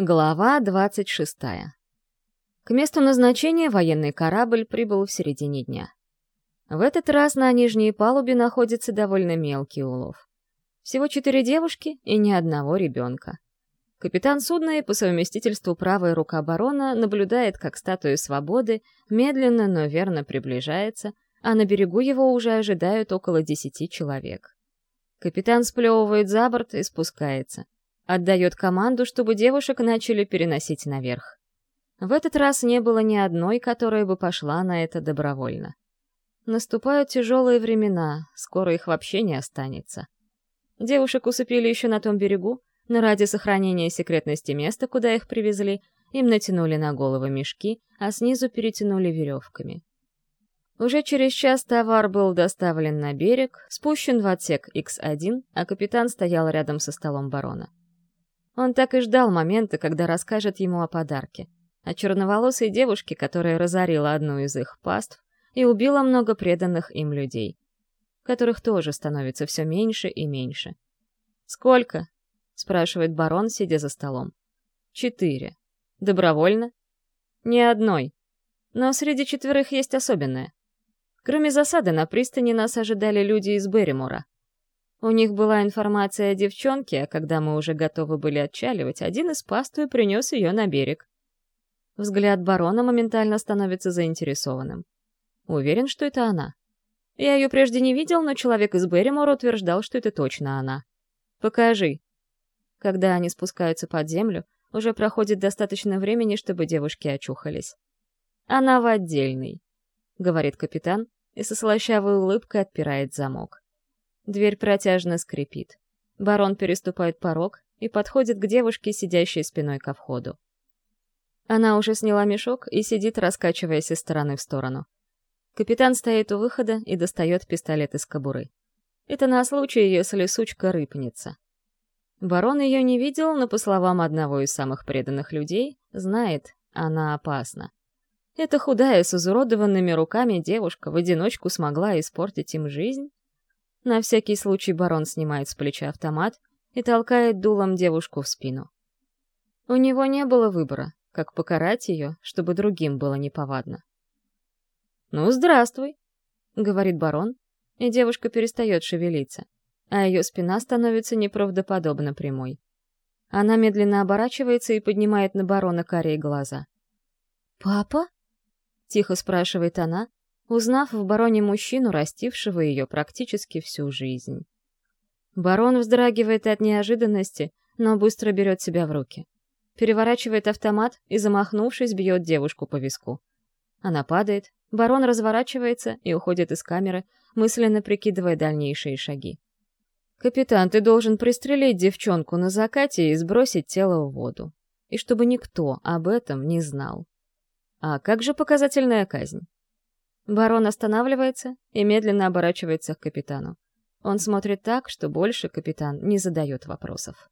Глава 26. К месту назначения военный корабль прибыл в середине дня. В этот раз на нижней палубе находится довольно мелкий улов. Всего четыре девушки и ни одного ребенка. Капитан судна и по совместительству правая рука барона наблюдает, как статуя свободы медленно, но верно приближается, а на берегу его уже ожидают около десяти человек. Капитан сплевывает за борт и спускается — Отдает команду, чтобы девушек начали переносить наверх. В этот раз не было ни одной, которая бы пошла на это добровольно. Наступают тяжелые времена, скоро их вообще не останется. Девушек усыпили еще на том берегу, но ради сохранения секретности места, куда их привезли, им натянули на головы мешки, а снизу перетянули веревками. Уже через час товар был доставлен на берег, спущен в отсек X1, а капитан стоял рядом со столом барона. Он так и ждал момента, когда расскажет ему о подарке. О черноволосой девушке, которая разорила одну из их паств и убила много преданных им людей, которых тоже становится все меньше и меньше. «Сколько?» — спрашивает барон, сидя за столом. «Четыре. Добровольно?» «Ни одной. Но среди четверых есть особенное. Кроме засады на пристани нас ожидали люди из Берримора. У них была информация о девчонке, а когда мы уже готовы были отчаливать, один из пастуй принес ее на берег. Взгляд барона моментально становится заинтересованным. Уверен, что это она. Я ее прежде не видел, но человек из Берримора утверждал, что это точно она. «Покажи». Когда они спускаются под землю, уже проходит достаточно времени, чтобы девушки очухались. «Она в отдельной», — говорит капитан, и со слащавой улыбкой отпирает замок. Дверь протяжно скрипит. Барон переступает порог и подходит к девушке, сидящей спиной ко входу. Она уже сняла мешок и сидит, раскачиваясь из стороны в сторону. Капитан стоит у выхода и достает пистолет из кобуры. Это на случай, если сучка рыпнется. Барон ее не видел, но, по словам одного из самых преданных людей, знает, она опасна. Эта худая, с изуродованными руками девушка в одиночку смогла испортить им жизнь? На всякий случай барон снимает с плеча автомат и толкает дулом девушку в спину. У него не было выбора, как покарать ее, чтобы другим было неповадно. «Ну, здравствуй», — говорит барон, и девушка перестает шевелиться, а ее спина становится неправдоподобно прямой. Она медленно оборачивается и поднимает на барона карие глаза. «Папа?» — тихо спрашивает она, узнав в бароне мужчину, растившего ее практически всю жизнь. Барон вздрагивает от неожиданности, но быстро берет себя в руки. Переворачивает автомат и, замахнувшись, бьет девушку по виску. Она падает, барон разворачивается и уходит из камеры, мысленно прикидывая дальнейшие шаги. «Капитан, ты должен пристрелить девчонку на закате и сбросить тело в воду. И чтобы никто об этом не знал. А как же показательная казнь? Барон останавливается и медленно оборачивается к капитану. Он смотрит так, что больше капитан не задает вопросов.